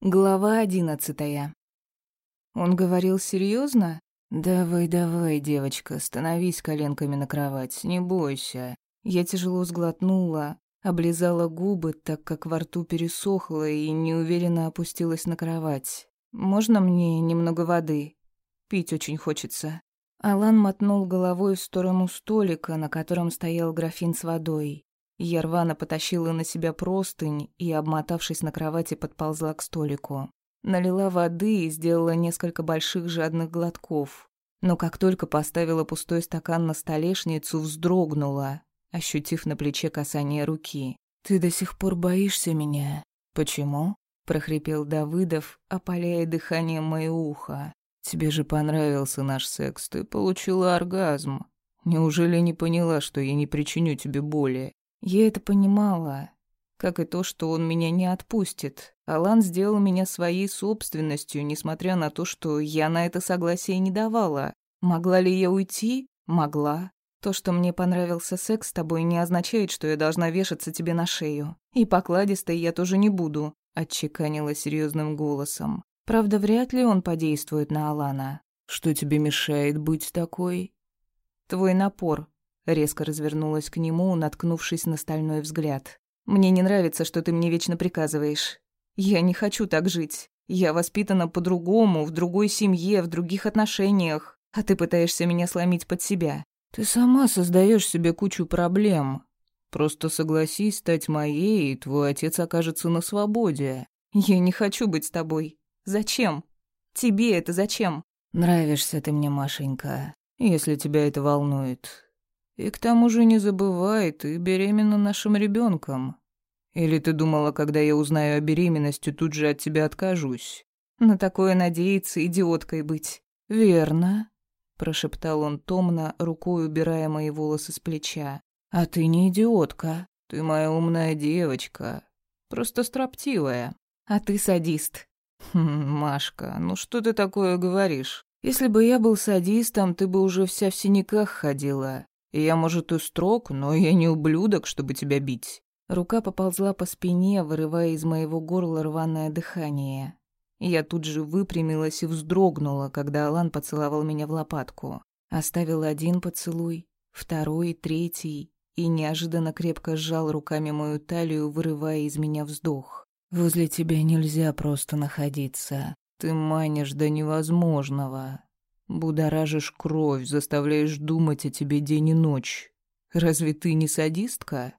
Глава одиннадцатая. Он говорил серьезно? «Давай, давай, девочка, становись коленками на кровать, не бойся». Я тяжело сглотнула, облизала губы, так как во рту пересохло и неуверенно опустилась на кровать. «Можно мне немного воды? Пить очень хочется». Алан мотнул головой в сторону столика, на котором стоял графин с водой. Я рвано потащила на себя простынь и, обмотавшись на кровати, подползла к столику. Налила воды и сделала несколько больших жадных глотков. Но как только поставила пустой стакан на столешницу, вздрогнула, ощутив на плече касание руки. «Ты до сих пор боишься меня?» «Почему?» — прохрипел Давыдов, опаляя дыханием мое ухо. «Тебе же понравился наш секс, ты получила оргазм. Неужели не поняла, что я не причиню тебе боли?» Я это понимала, как и то, что он меня не отпустит. Алан сделал меня своей собственностью, несмотря на то, что я на это согласие не давала. Могла ли я уйти? Могла. То, что мне понравился секс с тобой, не означает, что я должна вешаться тебе на шею. И покладистой я тоже не буду, отчеканила серьезным голосом. Правда, вряд ли он подействует на Алана. Что тебе мешает быть такой? Твой напор, Резко развернулась к нему, наткнувшись на стальной взгляд. «Мне не нравится, что ты мне вечно приказываешь. Я не хочу так жить. Я воспитана по-другому, в другой семье, в других отношениях. А ты пытаешься меня сломить под себя. Ты сама создаешь себе кучу проблем. Просто согласись стать моей, и твой отец окажется на свободе. Я не хочу быть с тобой. Зачем? Тебе это зачем? Нравишься ты мне, Машенька, если тебя это волнует. И к тому же не забывай, ты беременна нашим ребенком. Или ты думала, когда я узнаю о беременности, тут же от тебя откажусь? На такое надеяться идиоткой быть. Верно, прошептал он томно, рукой убирая мои волосы с плеча. А ты не идиотка. Ты моя умная девочка. Просто строптивая. А ты садист. Хм, Машка, ну что ты такое говоришь? Если бы я был садистом, ты бы уже вся в синяках ходила. Я, может, и строг, но я не ублюдок, чтобы тебя бить». Рука поползла по спине, вырывая из моего горла рваное дыхание. Я тут же выпрямилась и вздрогнула, когда Алан поцеловал меня в лопатку. Оставил один поцелуй, второй, третий, и неожиданно крепко сжал руками мою талию, вырывая из меня вздох. «Возле тебя нельзя просто находиться. Ты манишь до невозможного. Будоражишь кровь, заставляешь думать о тебе день и ночь. Разве ты не садистка?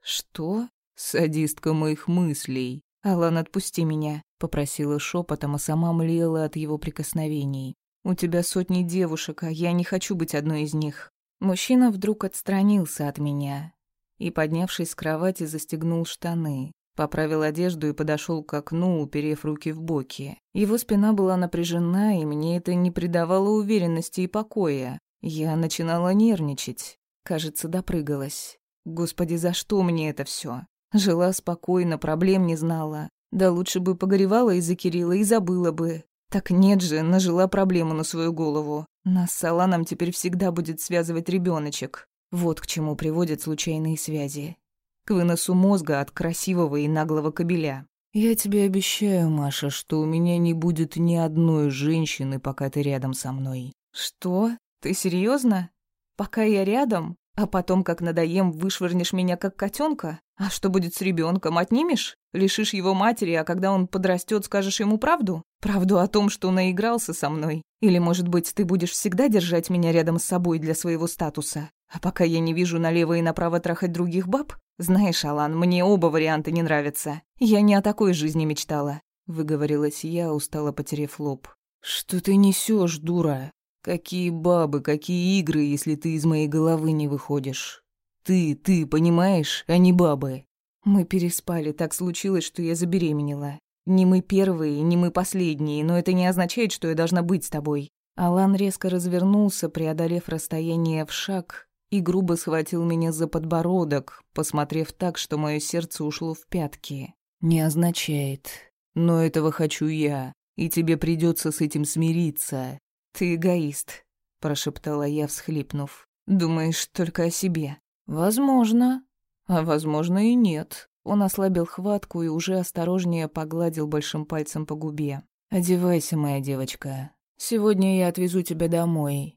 Что? Садистка моих мыслей. Алан, отпусти меня, попросила шепотом, а сама млела от его прикосновений. У тебя сотни девушек, а я не хочу быть одной из них. Мужчина вдруг отстранился от меня и, поднявшись с кровати, застегнул штаны. Поправил одежду и подошел к окну, уперев руки в боки. Его спина была напряжена, и мне это не придавало уверенности и покоя. Я начинала нервничать. Кажется, допрыгалась. Господи, за что мне это все? Жила спокойно, проблем не знала. Да лучше бы погоревала из-за Кирилла и забыла бы. Так нет же, нажила проблему на свою голову. Нас с Аланом теперь всегда будет связывать ребеночек. Вот к чему приводят случайные связи к выносу мозга от красивого и наглого кобеля. «Я тебе обещаю, Маша, что у меня не будет ни одной женщины, пока ты рядом со мной». «Что? Ты серьезно? Пока я рядом? А потом, как надоем, вышвырнешь меня как котенка? А что будет с ребенком? Отнимешь? Лишишь его матери, а когда он подрастет, скажешь ему правду? Правду о том, что наигрался со мной? Или, может быть, ты будешь всегда держать меня рядом с собой для своего статуса? А пока я не вижу налево и направо трахать других баб? Знаешь, Алан, мне оба варианта не нравятся. Я не о такой жизни мечтала. Выговорилась я, устало потеряв лоб. Что ты несешь, дура? Какие бабы, какие игры, если ты из моей головы не выходишь? Ты, ты, понимаешь, а не бабы. Мы переспали, так случилось, что я забеременела. Не мы первые, не мы последние, но это не означает, что я должна быть с тобой. Алан резко развернулся, преодолев расстояние в шаг, и грубо схватил меня за подбородок, посмотрев так, что мое сердце ушло в пятки. «Не означает. Но этого хочу я, и тебе придется с этим смириться. Ты эгоист», — прошептала я, всхлипнув. «Думаешь только о себе». «Возможно. А возможно и нет. Он ослабил хватку и уже осторожнее погладил большим пальцем по губе. «Одевайся, моя девочка. Сегодня я отвезу тебя домой.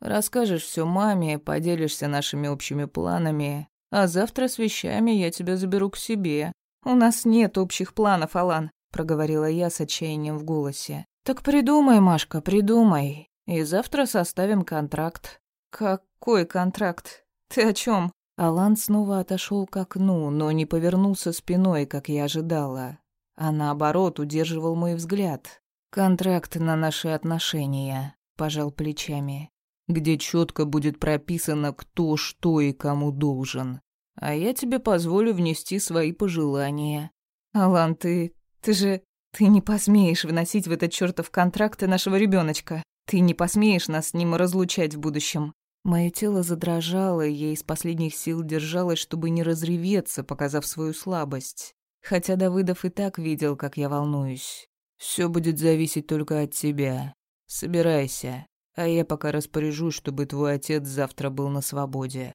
Расскажешь все маме, поделишься нашими общими планами, а завтра с вещами я тебя заберу к себе. У нас нет общих планов, Алан, проговорила я с отчаянием в голосе. Так придумай, Машка, придумай. И завтра составим контракт. Какой контракт? Ты о чем? Алан снова отошел к окну, но не повернулся спиной, как я ожидала, а наоборот удерживал мой взгляд. Контракт на наши отношения, пожал плечами где четко будет прописано, кто что и кому должен. А я тебе позволю внести свои пожелания. Алан, ты... ты же... Ты не посмеешь вносить в этот чертов контракт нашего ребеночка. Ты не посмеешь нас с ним разлучать в будущем. Мое тело задрожало, и я из последних сил держалась, чтобы не разреветься, показав свою слабость. Хотя Давыдов и так видел, как я волнуюсь. Все будет зависеть только от тебя. Собирайся. А я пока распоряжусь, чтобы твой отец завтра был на свободе.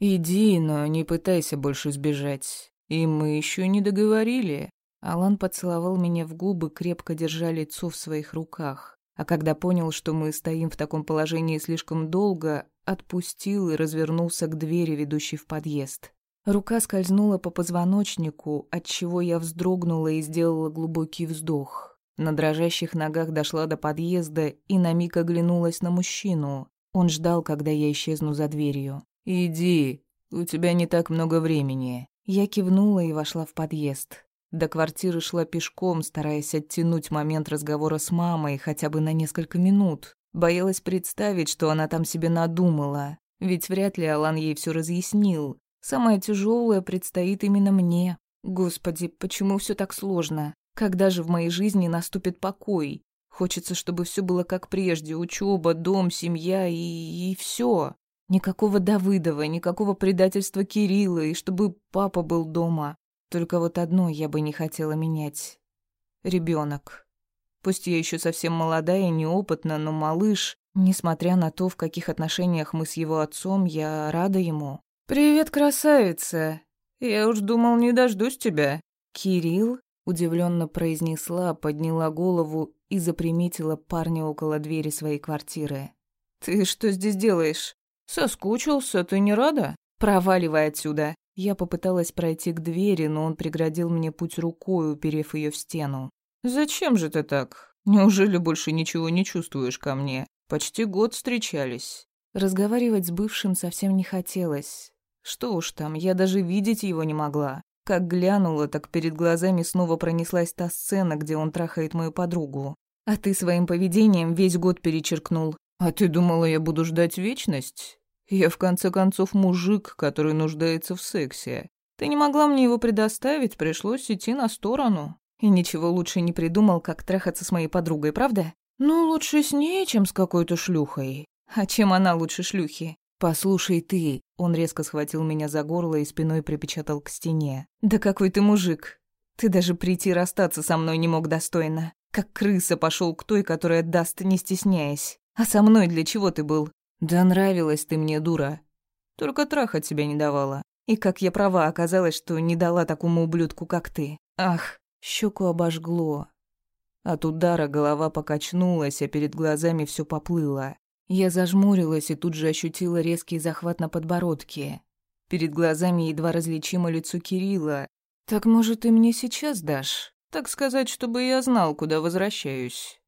Иди, но не пытайся больше сбежать. И мы еще не договорили. Алан поцеловал меня в губы, крепко держа лицо в своих руках. А когда понял, что мы стоим в таком положении слишком долго, отпустил и развернулся к двери, ведущей в подъезд. Рука скользнула по позвоночнику, отчего я вздрогнула и сделала глубокий вздох. На дрожащих ногах дошла до подъезда и на миг оглянулась на мужчину. Он ждал, когда я исчезну за дверью. «Иди, у тебя не так много времени». Я кивнула и вошла в подъезд. До квартиры шла пешком, стараясь оттянуть момент разговора с мамой хотя бы на несколько минут. Боялась представить, что она там себе надумала. Ведь вряд ли Алан ей все разъяснил. Самое тяжелое предстоит именно мне. Господи, почему все так сложно? Когда же в моей жизни наступит покой? Хочется, чтобы все было как прежде: учеба, дом, семья и, и все. Никакого Давыдова, никакого предательства Кирилла, и чтобы папа был дома. Только вот одно я бы не хотела менять. Ребенок. Пусть я еще совсем молодая и неопытна, но малыш, несмотря на то, в каких отношениях мы с его отцом, я рада ему. «Привет, красавица! Я уж думал, не дождусь тебя». Кирилл Удивленно произнесла, подняла голову и заприметила парня около двери своей квартиры. «Ты что здесь делаешь? Соскучился, ты не рада? Проваливай отсюда!» Я попыталась пройти к двери, но он преградил мне путь рукой, уперев ее в стену. «Зачем же ты так? Неужели больше ничего не чувствуешь ко мне? Почти год встречались». Разговаривать с бывшим совсем не хотелось. Что уж там, я даже видеть его не могла. Как глянула, так перед глазами снова пронеслась та сцена, где он трахает мою подругу. А ты своим поведением весь год перечеркнул. А ты думала, я буду ждать вечность? Я, в конце концов, мужик, который нуждается в сексе. Ты не могла мне его предоставить, пришлось идти на сторону. И ничего лучше не придумал, как трахаться с моей подругой, правда? Ну, лучше с ней, чем с какой-то шлюхой. А чем она лучше шлюхи? «Послушай ты!» Он резко схватил меня за горло и спиной припечатал к стене. «Да какой ты мужик! Ты даже прийти расстаться со мной не мог достойно. Как крыса пошел к той, которая даст, не стесняясь. А со мной для чего ты был? Да нравилась ты мне, дура. Только трахать тебя не давала. И как я права оказалось, что не дала такому ублюдку, как ты. Ах, щеку обожгло. От удара голова покачнулась, а перед глазами все поплыло. Я зажмурилась и тут же ощутила резкий захват на подбородке. Перед глазами едва различимо лицо Кирилла. «Так, может, ты мне сейчас дашь? Так сказать, чтобы я знал, куда возвращаюсь».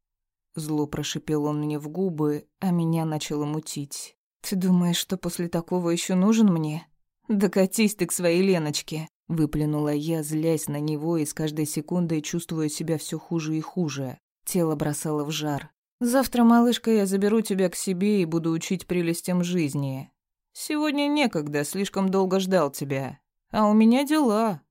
Зло прошипел он мне в губы, а меня начало мутить. «Ты думаешь, что после такого еще нужен мне? Докатись ты к своей Леночке!» Выплюнула я, злясь на него и с каждой секундой чувствуя себя все хуже и хуже. Тело бросало в жар. Завтра, малышка, я заберу тебя к себе и буду учить прелестям жизни. Сегодня некогда, слишком долго ждал тебя. А у меня дела.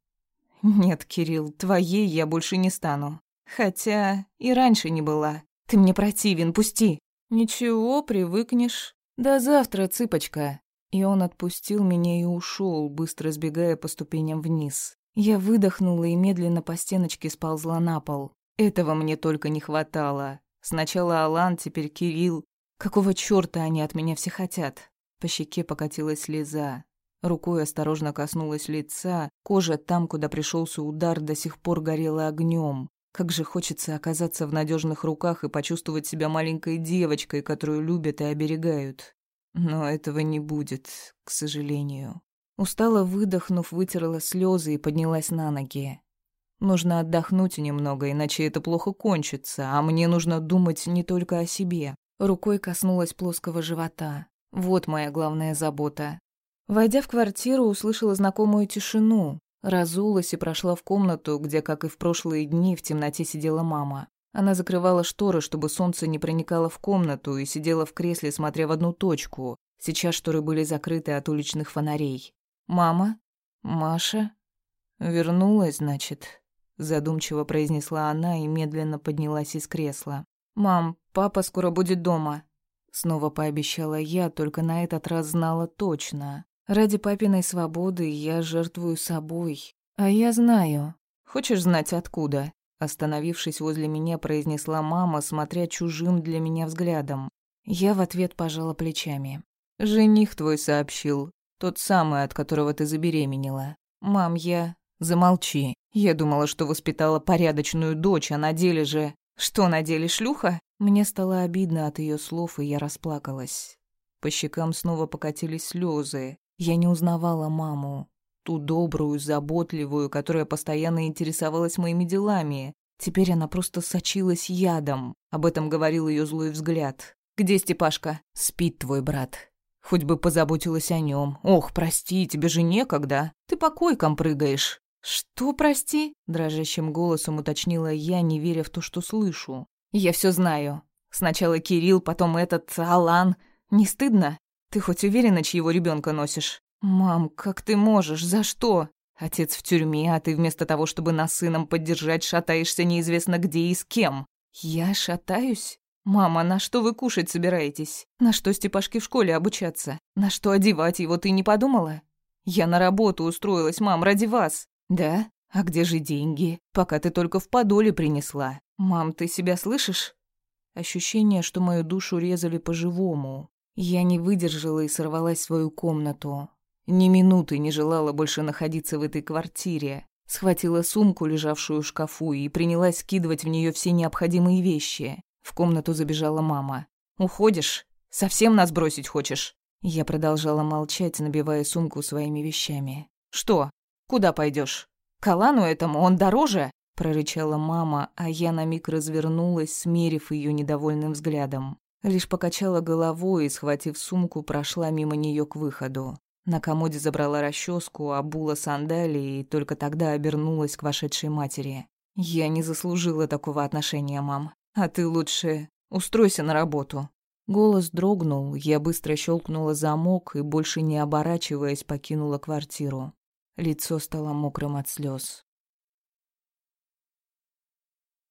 Нет, Кирилл, твоей я больше не стану. Хотя и раньше не была. Ты мне противен, пусти. Ничего, привыкнешь. До завтра, цыпочка. И он отпустил меня и ушел, быстро сбегая по ступеням вниз. Я выдохнула и медленно по стеночке сползла на пол. Этого мне только не хватало. Сначала Алан, теперь Кирилл. Какого чёрта они от меня все хотят? По щеке покатилась слеза. Рукой осторожно коснулась лица, кожа там, куда пришелся удар, до сих пор горела огнем. Как же хочется оказаться в надежных руках и почувствовать себя маленькой девочкой, которую любят и оберегают. Но этого не будет, к сожалению. Устало выдохнув, вытерла слезы и поднялась на ноги. Нужно отдохнуть немного, иначе это плохо кончится, а мне нужно думать не только о себе. Рукой коснулась плоского живота. Вот моя главная забота. Войдя в квартиру, услышала знакомую тишину. Разулась и прошла в комнату, где, как и в прошлые дни, в темноте сидела мама. Она закрывала шторы, чтобы солнце не проникало в комнату, и сидела в кресле, смотря в одну точку. Сейчас шторы были закрыты от уличных фонарей. «Мама? Маша? Вернулась, значит?» Задумчиво произнесла она и медленно поднялась из кресла. «Мам, папа скоро будет дома». Снова пообещала я, только на этот раз знала точно. Ради папиной свободы я жертвую собой. А я знаю. Хочешь знать откуда? Остановившись возле меня, произнесла мама, смотря чужим для меня взглядом. Я в ответ пожала плечами. «Жених твой сообщил. Тот самый, от которого ты забеременела. Мам, я...» «Замолчи. Я думала, что воспитала порядочную дочь, а на деле же... Что на деле, шлюха?» Мне стало обидно от ее слов, и я расплакалась. По щекам снова покатились слезы. Я не узнавала маму. Ту добрую, заботливую, которая постоянно интересовалась моими делами. Теперь она просто сочилась ядом. Об этом говорил ее злой взгляд. «Где Степашка?» «Спит твой брат. Хоть бы позаботилась о нем. Ох, прости, тебе же некогда. Ты по койкам прыгаешь. «Что, прости?» – дрожащим голосом уточнила я, не веря в то, что слышу. «Я все знаю. Сначала Кирилл, потом этот Алан. Не стыдно? Ты хоть уверена, чьего ребенка носишь?» «Мам, как ты можешь? За что?» «Отец в тюрьме, а ты вместо того, чтобы нас сыном поддержать, шатаешься неизвестно где и с кем». «Я шатаюсь?» «Мама, на что вы кушать собираетесь? На что Степашке в школе обучаться? На что одевать его ты не подумала?» «Я на работу устроилась, мам, ради вас. «Да? А где же деньги? Пока ты только в подоле принесла. Мам, ты себя слышишь?» Ощущение, что мою душу резали по-живому. Я не выдержала и сорвалась в свою комнату. Ни минуты не желала больше находиться в этой квартире. Схватила сумку, лежавшую в шкафу, и принялась скидывать в нее все необходимые вещи. В комнату забежала мама. «Уходишь? Совсем нас бросить хочешь?» Я продолжала молчать, набивая сумку своими вещами. «Что? Куда пойдешь? К Алану этому он дороже?» — прорычала мама, а я на миг развернулась, смерив ее недовольным взглядом. Лишь покачала головой и, схватив сумку, прошла мимо нее к выходу. На комоде забрала расческу, обула сандалии и только тогда обернулась к вошедшей матери. «Я не заслужила такого отношения, мам. А ты лучше устройся на работу». Голос дрогнул, я быстро щелкнула замок и, больше не оборачиваясь, покинула квартиру. Лицо стало мокрым от слез.